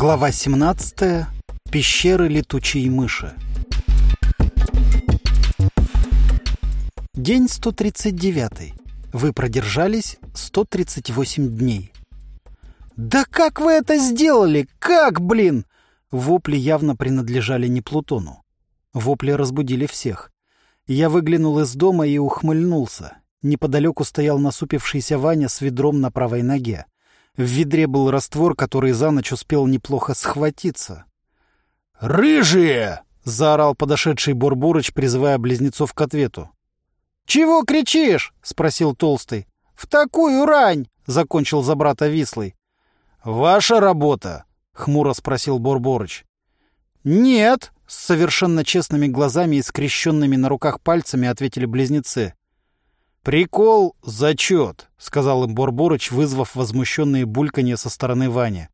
Глава 17. Пещеры летучей мыши. День 139. Вы продержались 138 дней. «Да как вы это сделали? Как, блин?» Вопли явно принадлежали не Плутону. Вопли разбудили всех. Я выглянул из дома и ухмыльнулся. Неподалеку стоял насупившийся Ваня с ведром на правой ноге. В ведре был раствор, который за ночь успел неплохо схватиться. «Рыжие!» — заорал подошедший Бурбурыч, призывая близнецов к ответу. «Чего кричишь?» — спросил Толстый. «В такую рань!» — закончил за брата Вислый. «Ваша работа?» — хмуро спросил Бурбурыч. «Нет!» — с совершенно честными глазами и скрещенными на руках пальцами ответили близнецы. «Прикол — зачет», — сказал им Борборыч, вызвав возмущенные бульканье со стороны Вани.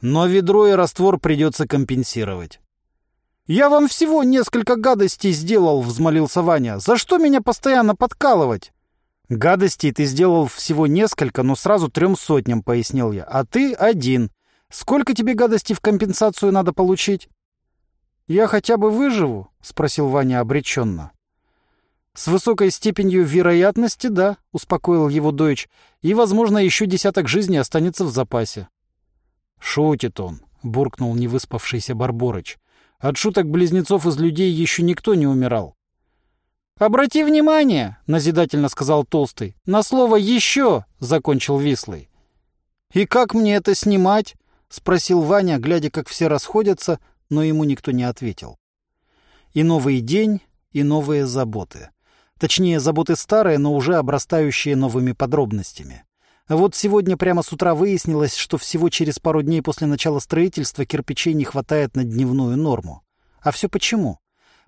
«Но ведро и раствор придется компенсировать». «Я вам всего несколько гадостей сделал», — взмолился Ваня. «За что меня постоянно подкалывать?» «Гадостей ты сделал всего несколько, но сразу трем сотням», — пояснил я. «А ты один. Сколько тебе гадостей в компенсацию надо получить?» «Я хотя бы выживу?» — спросил Ваня обреченно. «С высокой степенью вероятности, да», — успокоил его дочь, «и, возможно, еще десяток жизней останется в запасе». «Шутит он», — буркнул невыспавшийся Барборыч. «От шуток близнецов из людей еще никто не умирал». «Обрати внимание», — назидательно сказал Толстый. «На слово «еще», — закончил Вислый. «И как мне это снимать?» — спросил Ваня, глядя, как все расходятся, но ему никто не ответил. И новый день, и новые заботы. Точнее, заботы старые, но уже обрастающие новыми подробностями. вот сегодня прямо с утра выяснилось, что всего через пару дней после начала строительства кирпичей не хватает на дневную норму. А все почему?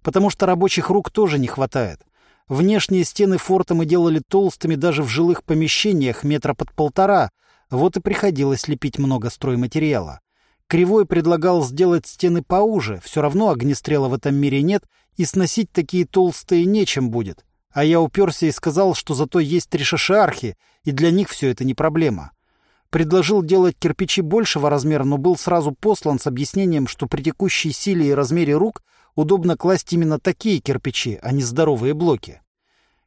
Потому что рабочих рук тоже не хватает. Внешние стены форта мы делали толстыми даже в жилых помещениях метра под полтора, вот и приходилось лепить много стройматериала. Кривой предлагал сделать стены поуже, все равно огнестрела в этом мире нет, и сносить такие толстые нечем будет. А я уперся и сказал, что зато есть три шашиархи, и для них все это не проблема. Предложил делать кирпичи большего размера, но был сразу послан с объяснением, что при текущей силе и размере рук удобно класть именно такие кирпичи, а не здоровые блоки.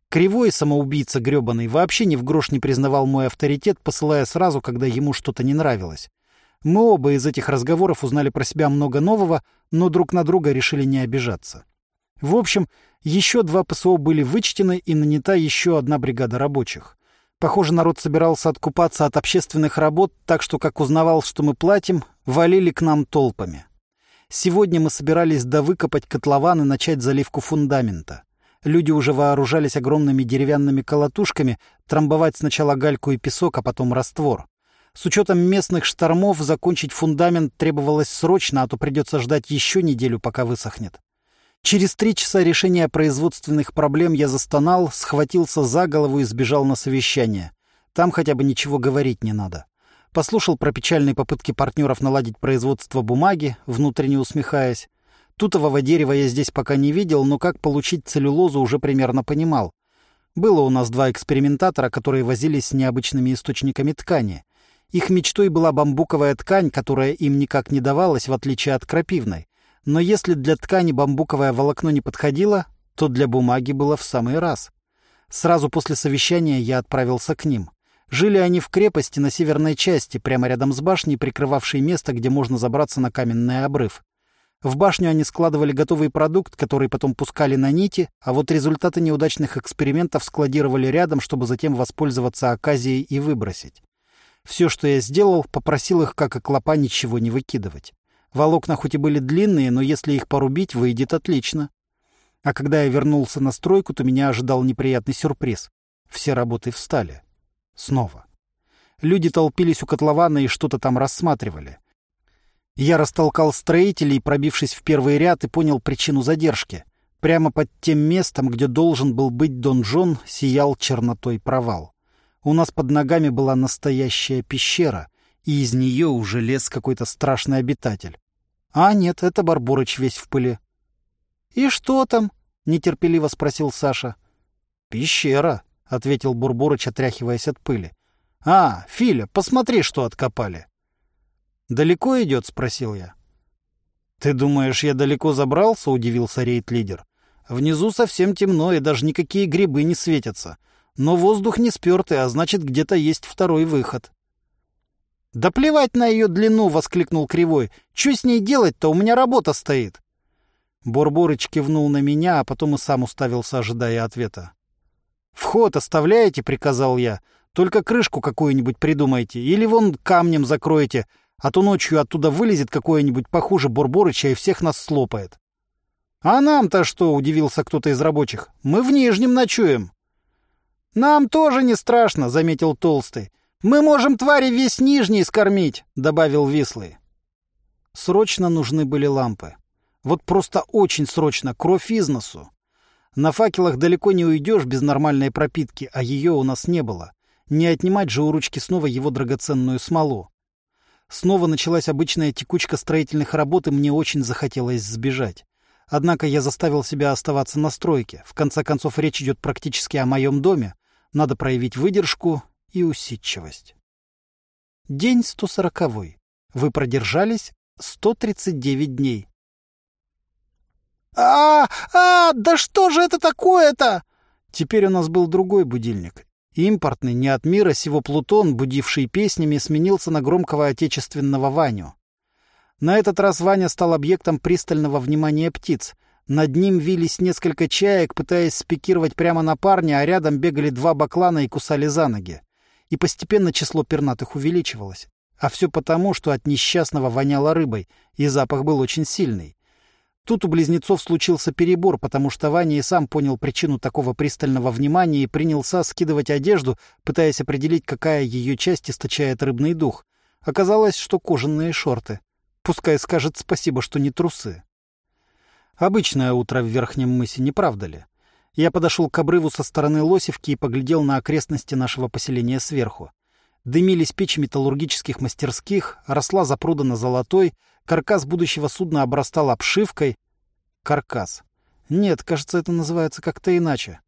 Кривой самоубийца грёбаный вообще ни в грош не признавал мой авторитет, посылая сразу, когда ему что-то не нравилось. Мы оба из этих разговоров узнали про себя много нового, но друг на друга решили не обижаться. В общем, еще два ПСО были вычтены и нанята еще одна бригада рабочих. Похоже, народ собирался откупаться от общественных работ, так что, как узнавал, что мы платим, валили к нам толпами. Сегодня мы собирались довыкопать котлован и начать заливку фундамента. Люди уже вооружались огромными деревянными колотушками, трамбовать сначала гальку и песок, а потом раствор. С учетом местных штормов закончить фундамент требовалось срочно, а то придется ждать еще неделю, пока высохнет. Через три часа решения производственных проблем я застонал, схватился за голову и сбежал на совещание. Там хотя бы ничего говорить не надо. Послушал про печальные попытки партнеров наладить производство бумаги, внутренне усмехаясь. Тутового дерева я здесь пока не видел, но как получить целлюлозу уже примерно понимал. Было у нас два экспериментатора, которые возились с необычными источниками ткани. Их мечтой была бамбуковая ткань, которая им никак не давалась, в отличие от крапивной. Но если для ткани бамбуковое волокно не подходило, то для бумаги было в самый раз. Сразу после совещания я отправился к ним. Жили они в крепости на северной части, прямо рядом с башней, прикрывавшей место, где можно забраться на каменный обрыв. В башню они складывали готовый продукт, который потом пускали на нити, а вот результаты неудачных экспериментов складировали рядом, чтобы затем воспользоваться оказией и выбросить. Все, что я сделал, попросил их, как и клопа, ничего не выкидывать. Волокна хоть и были длинные, но если их порубить, выйдет отлично. А когда я вернулся на стройку, то меня ожидал неприятный сюрприз. Все работы встали. Снова. Люди толпились у котлована и что-то там рассматривали. Я растолкал строителей, пробившись в первый ряд, и понял причину задержки. Прямо под тем местом, где должен был быть донжон, сиял чернотой провал. У нас под ногами была настоящая пещера, и из нее уже лез какой-то страшный обитатель. А нет, это Барборыч весь в пыли. «И что там?» — нетерпеливо спросил Саша. «Пещера», — ответил Бурборыч, отряхиваясь от пыли. «А, Филя, посмотри, что откопали». «Далеко идет?» — спросил я. «Ты думаешь, я далеко забрался?» — удивился рейд-лидер. «Внизу совсем темно, и даже никакие грибы не светятся. Но воздух не спёртый, а значит, где-то есть второй выход». «Да плевать на ее длину!» — воскликнул Кривой. «Чё с ней делать-то? У меня работа стоит!» Борборыч кивнул на меня, а потом и сам уставился, ожидая ответа. «Вход оставляете?» — приказал я. «Только крышку какую-нибудь придумайте. Или вон камнем закроете, а то ночью оттуда вылезет какое-нибудь похуже Борборыча и всех нас слопает». «А нам-то что?» — удивился кто-то из рабочих. «Мы в Нижнем ночуем». «Нам тоже не страшно», — заметил Толстый. «Мы можем твари весь Нижний скормить», — добавил Вислый. Срочно нужны были лампы. Вот просто очень срочно, кровь из носу. На факелах далеко не уйдешь без нормальной пропитки, а ее у нас не было. Не отнимать же у ручки снова его драгоценную смолу. Снова началась обычная текучка строительных работ, и мне очень захотелось сбежать. Однако я заставил себя оставаться на стройке. В конце концов, речь идет практически о моем доме. Надо проявить выдержку и усидчивость. День 140. Вы продержались 139 дней. а а Да что же это такое-то?» Теперь у нас был другой будильник. Импортный, не от мира сего Плутон, будивший песнями, сменился на громкого отечественного Ваню. На этот раз Ваня стал объектом пристального внимания птиц. Над ним вились несколько чаек, пытаясь спикировать прямо на парня, а рядом бегали два баклана и кусали за ноги и постепенно число пернатых увеличивалось. А все потому, что от несчастного воняло рыбой, и запах был очень сильный. Тут у близнецов случился перебор, потому что Ваня и сам понял причину такого пристального внимания и принялся скидывать одежду, пытаясь определить, какая ее часть источает рыбный дух. Оказалось, что кожаные шорты. Пускай скажет спасибо, что не трусы. Обычное утро в Верхнем мысе, не правда ли? Я подошел к обрыву со стороны Лосевки и поглядел на окрестности нашего поселения сверху. Дымились печи металлургических мастерских, росла запруда на золотой, каркас будущего судна обрастал обшивкой. Каркас. Нет, кажется, это называется как-то иначе.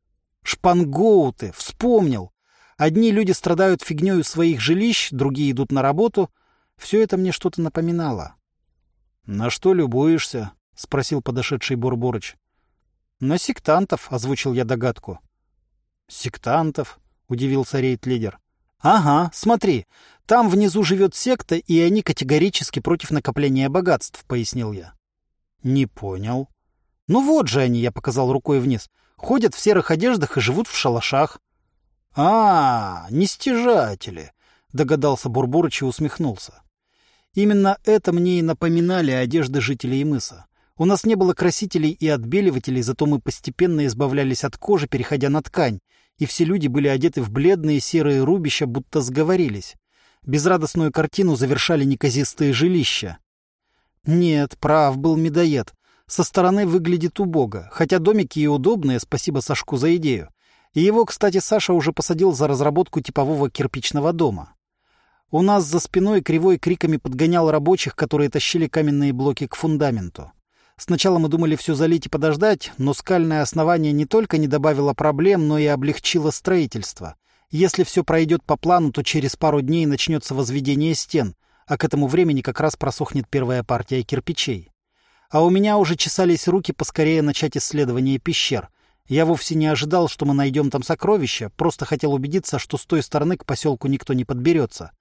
Шпангоуты! Вспомнил! Одни люди страдают фигнёю своих жилищ, другие идут на работу. Все это мне что-то напоминало. — На что любуешься? — спросил подошедший Бурборыч. «На сектантов», — озвучил я догадку. «Сектантов?» — удивился рейд-лидер. «Ага, смотри, там внизу живет секта, и они категорически против накопления богатств», — пояснил я. «Не понял». «Ну вот же они», — я показал рукой вниз. «Ходят в серых одеждах и живут в шалашах». «А, нестяжатели», — догадался Бурбурыч и усмехнулся. Именно это мне и напоминали одежды жителей мыса. У нас не было красителей и отбеливателей, зато мы постепенно избавлялись от кожи, переходя на ткань, и все люди были одеты в бледные серые рубища, будто сговорились. Безрадостную картину завершали неказистые жилища. Нет, прав был медоед. Со стороны выглядит убого, хотя домики и удобные, спасибо Сашку за идею. И его, кстати, Саша уже посадил за разработку типового кирпичного дома. У нас за спиной кривой криками подгонял рабочих, которые тащили каменные блоки к фундаменту. Сначала мы думали все залить и подождать, но скальное основание не только не добавило проблем, но и облегчило строительство. Если все пройдет по плану, то через пару дней начнется возведение стен, а к этому времени как раз просохнет первая партия кирпичей. А у меня уже чесались руки поскорее начать исследование пещер. Я вовсе не ожидал, что мы найдем там сокровища, просто хотел убедиться, что с той стороны к поселку никто не подберется.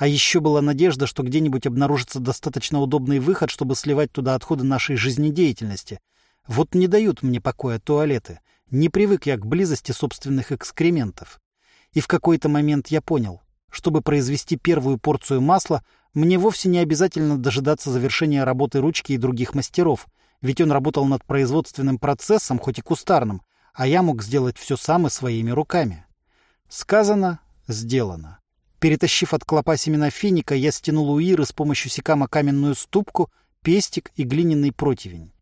А еще была надежда, что где-нибудь обнаружится достаточно удобный выход, чтобы сливать туда отходы нашей жизнедеятельности. Вот не дают мне покоя туалеты. Не привык я к близости собственных экскрементов. И в какой-то момент я понял, чтобы произвести первую порцию масла, мне вовсе не обязательно дожидаться завершения работы ручки и других мастеров, ведь он работал над производственным процессом, хоть и кустарным, а я мог сделать все сам и своими руками. Сказано — сделано. Перетащив от клопа семена финика, я стянул у Иры с помощью секама каменную ступку, пестик и глиняный противень.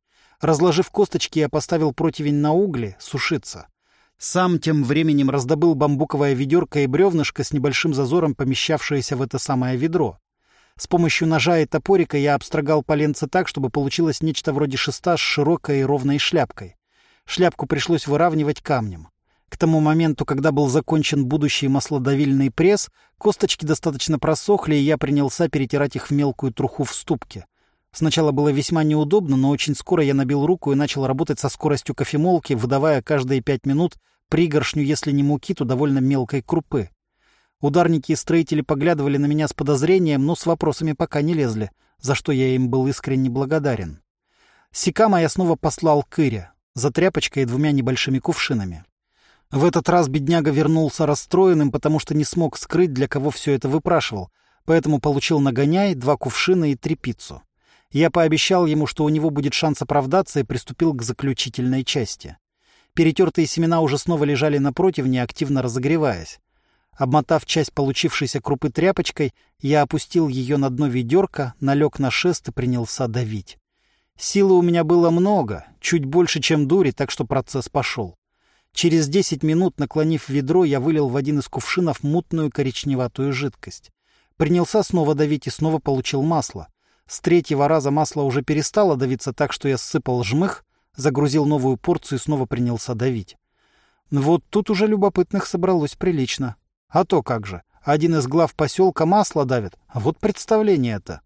Разложив косточки, я поставил противень на угли сушиться. Сам тем временем раздобыл бамбуковое ведерко и бревнышко с небольшим зазором, помещавшееся в это самое ведро. С помощью ножа и топорика я обстрогал поленце так, чтобы получилось нечто вроде шеста с широкой и ровной шляпкой. Шляпку пришлось выравнивать камнем. К тому моменту, когда был закончен будущий маслодавильный пресс, косточки достаточно просохли, и я принялся перетирать их в мелкую труху в ступке. Сначала было весьма неудобно, но очень скоро я набил руку и начал работать со скоростью кофемолки, выдавая каждые пять минут пригоршню, если не муки, то довольно мелкой крупы. Ударники и строители поглядывали на меня с подозрением, но с вопросами пока не лезли, за что я им был искренне благодарен. Сикама я снова послал к Ире, за тряпочкой и двумя небольшими кувшинами. В этот раз бедняга вернулся расстроенным, потому что не смог скрыть, для кого все это выпрашивал, поэтому получил нагоняй, два кувшина и трепицу. Я пообещал ему, что у него будет шанс оправдаться, и приступил к заключительной части. Перетертые семена уже снова лежали на противне, активно разогреваясь. Обмотав часть получившейся крупы тряпочкой, я опустил ее на дно ведерка, налег на шест и принялся давить. Силы у меня было много, чуть больше, чем дури, так что процесс пошел. Через десять минут, наклонив ведро, я вылил в один из кувшинов мутную коричневатую жидкость. Принялся снова давить и снова получил масло. С третьего раза масло уже перестало давиться так, что я ссыпал жмых, загрузил новую порцию и снова принялся давить. Вот тут уже любопытных собралось прилично. А то как же, один из глав поселка масло давит, а вот представление это.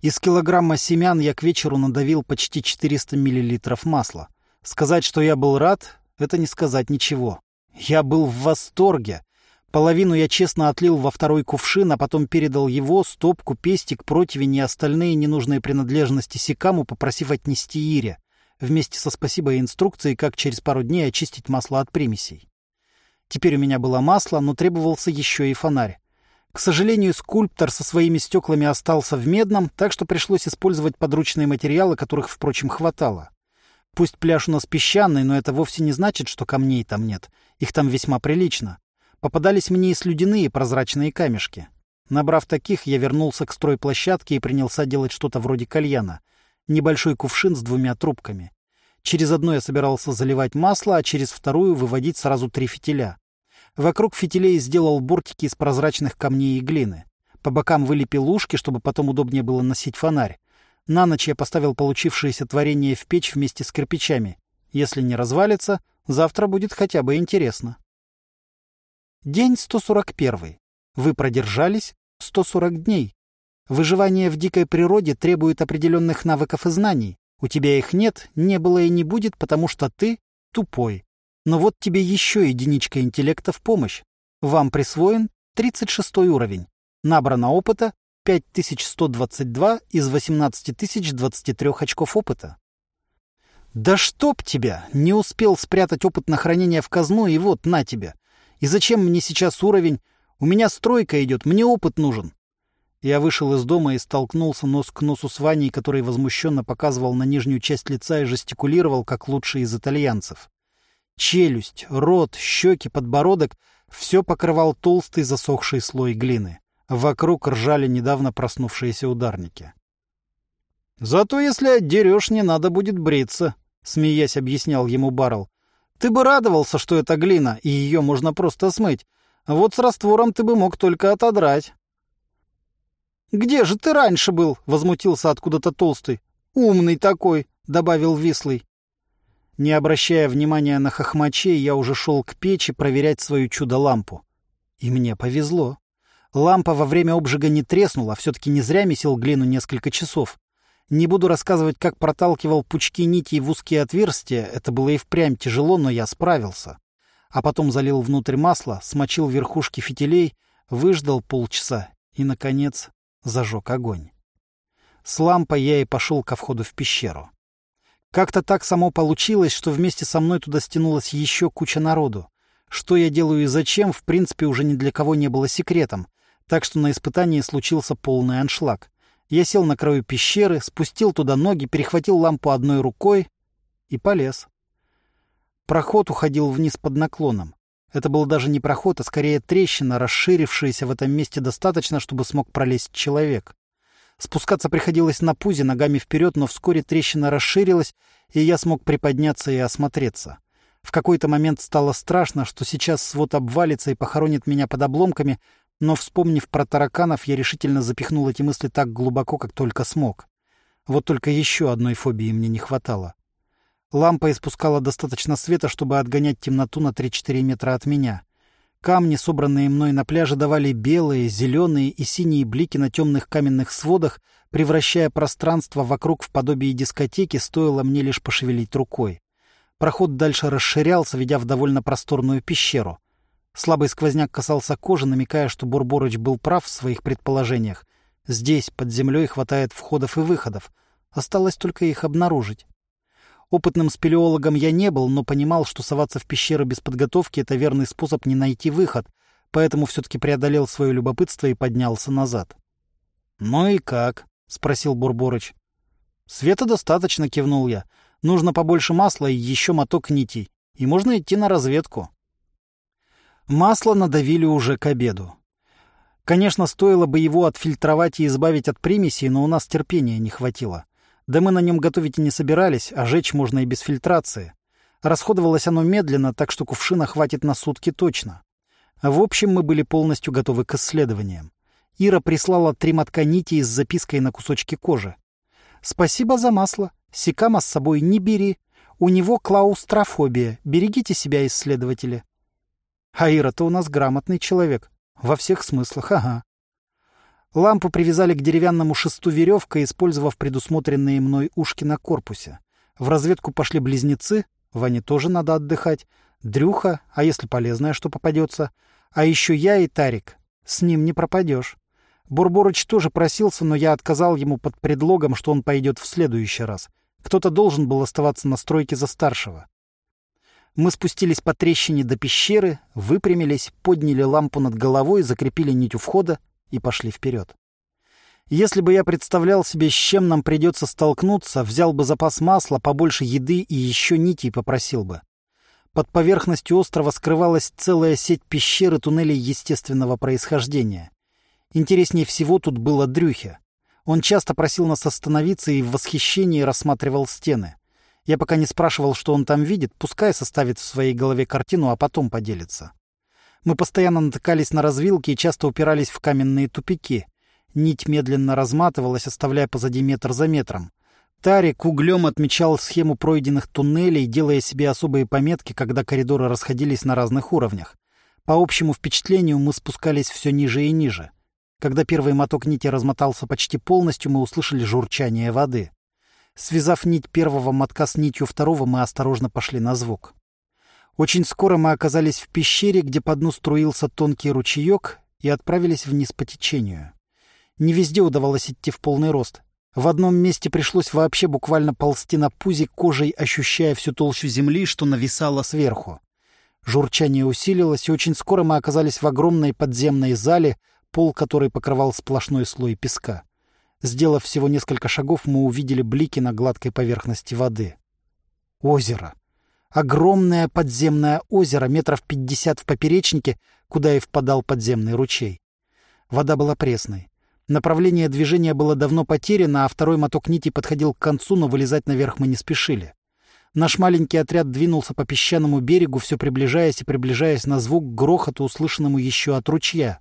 Из килограмма семян я к вечеру надавил почти 400 миллилитров масла. Сказать, что я был рад, это не сказать ничего. Я был в восторге. Половину я честно отлил во второй кувшин, а потом передал его, стопку, пестик, противень и остальные ненужные принадлежности Сикаму, попросив отнести Ире, вместе со спасибо и инструкцией, как через пару дней очистить масло от примесей. Теперь у меня было масло, но требовался еще и фонарь. К сожалению, скульптор со своими стеклами остался в медном, так что пришлось использовать подручные материалы, которых, впрочем, хватало. Пусть пляж у нас песчаный, но это вовсе не значит, что камней там нет. Их там весьма прилично. Попадались мне и слюдяные прозрачные камешки. Набрав таких, я вернулся к стройплощадке и принялся делать что-то вроде кальяна. Небольшой кувшин с двумя трубками. Через одно я собирался заливать масло, а через вторую выводить сразу три фитиля. Вокруг фитилей сделал бортики из прозрачных камней и глины. По бокам вылепил ушки, чтобы потом удобнее было носить фонарь. На ночь я поставил получившееся творение в печь вместе с кирпичами. Если не развалится, завтра будет хотя бы интересно. День 141. Вы продержались 140 дней. Выживание в дикой природе требует определенных навыков и знаний. У тебя их нет, не было и не будет, потому что ты тупой. Но вот тебе еще единичка интеллекта в помощь. Вам присвоен 36 уровень. Набрано опыта 5122 из 18023 очков опыта. Да чтоб тебя! Не успел спрятать опыт на хранение в казну, и вот, на тебе. И зачем мне сейчас уровень? У меня стройка идет, мне опыт нужен. Я вышел из дома и столкнулся нос к носу с Ваней, который возмущенно показывал на нижнюю часть лица и жестикулировал, как лучший из итальянцев. Челюсть, рот, щеки, подбородок — все покрывал толстый засохший слой глины. Вокруг ржали недавно проснувшиеся ударники. «Зато если отдерешь, не надо будет бриться», — смеясь объяснял ему Баррел. Ты бы радовался, что это глина, и ее можно просто смыть. Вот с раствором ты бы мог только отодрать. «Где же ты раньше был?» — возмутился откуда-то толстый. «Умный такой», — добавил Вислый. Не обращая внимания на хохмачей, я уже шел к печи проверять свою чудо-лампу. И мне повезло. Лампа во время обжига не треснула, все-таки не зря месил глину несколько часов. Не буду рассказывать, как проталкивал пучки нитей в узкие отверстия, это было и впрямь тяжело, но я справился. А потом залил внутрь масло, смочил верхушки фитилей, выждал полчаса и, наконец, зажег огонь. С лампой я и пошел ко входу в пещеру. Как-то так само получилось, что вместе со мной туда стянулась еще куча народу. Что я делаю и зачем, в принципе, уже ни для кого не было секретом, так что на испытании случился полный аншлаг. Я сел на краю пещеры, спустил туда ноги, перехватил лампу одной рукой и полез. Проход уходил вниз под наклоном. Это был даже не проход, а скорее трещина, расширившаяся в этом месте достаточно, чтобы смог пролезть человек. Спускаться приходилось на пузе, ногами вперед, но вскоре трещина расширилась, и я смог приподняться и осмотреться. В какой-то момент стало страшно, что сейчас свод обвалится и похоронит меня под обломками, но, вспомнив про тараканов, я решительно запихнул эти мысли так глубоко, как только смог. Вот только еще одной фобии мне не хватало. Лампа испускала достаточно света, чтобы отгонять темноту на 3-4 метра от меня. Камни, собранные мной на пляже, давали белые, зеленые и синие блики на темных каменных сводах, превращая пространство вокруг в подобие дискотеки, стоило мне лишь пошевелить рукой. Проход дальше расширялся, ведя в довольно просторную пещеру. Слабый сквозняк касался кожи, намекая, что Бурборыч был прав в своих предположениях. Здесь, под землей, хватает входов и выходов. Осталось только их обнаружить. Опытным спелеологом я не был, но понимал, что соваться в пещеры без подготовки — это верный способ не найти выход, поэтому все-таки преодолел свое любопытство и поднялся назад. «Ну и как?» — спросил Бурборыч. «Света достаточно», — кивнул я. «Нужно побольше масла и еще моток нитей, и можно идти на разведку». Масло надавили уже к обеду. Конечно, стоило бы его отфильтровать и избавить от примесей, но у нас терпения не хватило. Да мы на нем готовить и не собирались, а жечь можно и без фильтрации. Расходовалось оно медленно, так что кувшина хватит на сутки точно. В общем, мы были полностью готовы к исследованиям. Ира прислала три мотка нити с запиской на кусочке кожи. «Спасибо за масло. Сикама с собой не бери. У него клаустрофобия. Берегите себя, исследователи». А Ира-то у нас грамотный человек. Во всех смыслах, ага. Лампу привязали к деревянному шесту веревкой, использовав предусмотренные мной ушки на корпусе. В разведку пошли близнецы, Ване тоже надо отдыхать, Дрюха, а если полезное что попадется, а еще я и Тарик. С ним не пропадешь. Бурборыч тоже просился, но я отказал ему под предлогом, что он пойдет в следующий раз. Кто-то должен был оставаться на стройке за старшего. Мы спустились по трещине до пещеры, выпрямились, подняли лампу над головой, закрепили нить у входа и пошли вперед. Если бы я представлял себе, с чем нам придется столкнуться, взял бы запас масла, побольше еды и еще нитей попросил бы. Под поверхностью острова скрывалась целая сеть пещер и туннелей естественного происхождения. Интереснее всего тут было Дрюхе. Он часто просил нас остановиться и в восхищении рассматривал стены. Я пока не спрашивал, что он там видит, пускай составит в своей голове картину, а потом поделится. Мы постоянно натыкались на развилки и часто упирались в каменные тупики. Нить медленно разматывалась, оставляя позади метр за метром. Тарик углем отмечал схему пройденных туннелей, делая себе особые пометки, когда коридоры расходились на разных уровнях. По общему впечатлению мы спускались все ниже и ниже. Когда первый моток нити размотался почти полностью, мы услышали журчание воды. Связав нить первого мотка с нитью второго, мы осторожно пошли на звук. Очень скоро мы оказались в пещере, где по дну струился тонкий ручеек, и отправились вниз по течению. Не везде удавалось идти в полный рост. В одном месте пришлось вообще буквально ползти на пузе кожей, ощущая всю толщу земли, что нависало сверху. Журчание усилилось, и очень скоро мы оказались в огромной подземной зале, пол которой покрывал сплошной слой песка. Сделав всего несколько шагов, мы увидели блики на гладкой поверхности воды. Озеро. Огромное подземное озеро, метров пятьдесят в поперечнике, куда и впадал подземный ручей. Вода была пресной. Направление движения было давно потеряно, а второй моток нити подходил к концу, но вылезать наверх мы не спешили. Наш маленький отряд двинулся по песчаному берегу, все приближаясь и приближаясь на звук грохота, услышанному еще от ручья.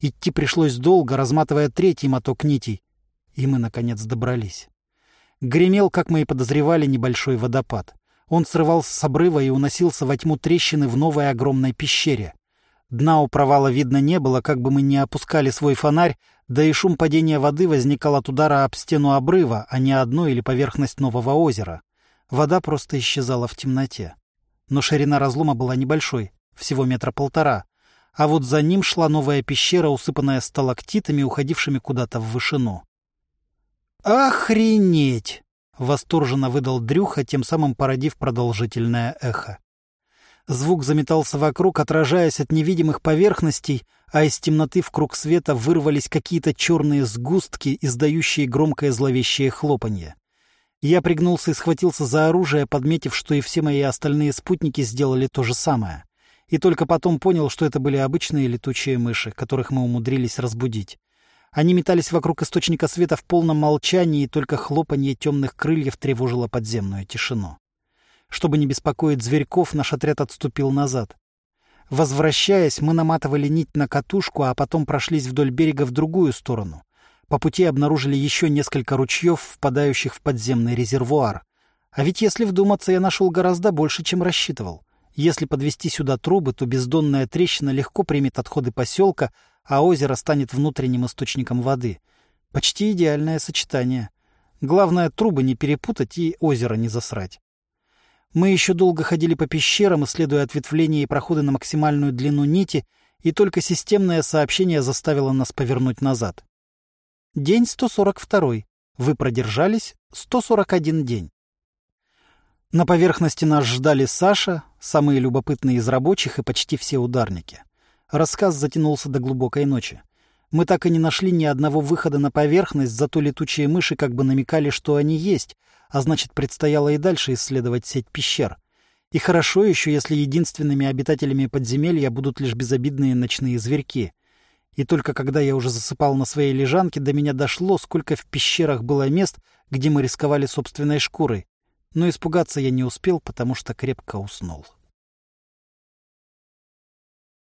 Идти пришлось долго, разматывая третий моток нитей. И мы, наконец, добрались. Гремел, как мы и подозревали, небольшой водопад. Он срывался с обрыва и уносился во тьму трещины в новой огромной пещере. Дна у провала видно не было, как бы мы ни опускали свой фонарь, да и шум падения воды возникал от удара об стену обрыва, а не одно или поверхность нового озера. Вода просто исчезала в темноте. Но ширина разлома была небольшой, всего метра полтора, а вот за ним шла новая пещера, усыпанная сталактитами, уходившими куда-то в вышину. «Охренеть!» — восторженно выдал Дрюха, тем самым породив продолжительное эхо. Звук заметался вокруг, отражаясь от невидимых поверхностей, а из темноты в круг света вырвались какие-то черные сгустки, издающие громкое зловещее хлопанье. Я пригнулся и схватился за оружие, подметив, что и все мои остальные спутники сделали то же самое. И только потом понял, что это были обычные летучие мыши, которых мы умудрились разбудить. Они метались вокруг источника света в полном молчании, и только хлопанье темных крыльев тревожило подземную тишину. Чтобы не беспокоить зверьков, наш отряд отступил назад. Возвращаясь, мы наматывали нить на катушку, а потом прошлись вдоль берега в другую сторону. По пути обнаружили еще несколько ручьев, впадающих в подземный резервуар. А ведь если вдуматься, я нашел гораздо больше, чем рассчитывал. Если подвести сюда трубы, то бездонная трещина легко примет отходы поселка, а озеро станет внутренним источником воды. Почти идеальное сочетание. Главное, трубы не перепутать и озеро не засрать. Мы еще долго ходили по пещерам, исследуя ответвления и проходы на максимальную длину нити, и только системное сообщение заставило нас повернуть назад. День 142. Вы продержались 141 день. На поверхности нас ждали Саша, самые любопытные из рабочих и почти все ударники. Рассказ затянулся до глубокой ночи. Мы так и не нашли ни одного выхода на поверхность, зато летучие мыши как бы намекали, что они есть, а значит, предстояло и дальше исследовать сеть пещер. И хорошо еще, если единственными обитателями подземелья будут лишь безобидные ночные зверьки. И только когда я уже засыпал на своей лежанке, до меня дошло, сколько в пещерах было мест, где мы рисковали собственной шкурой но испугаться я не успел, потому что крепко уснул.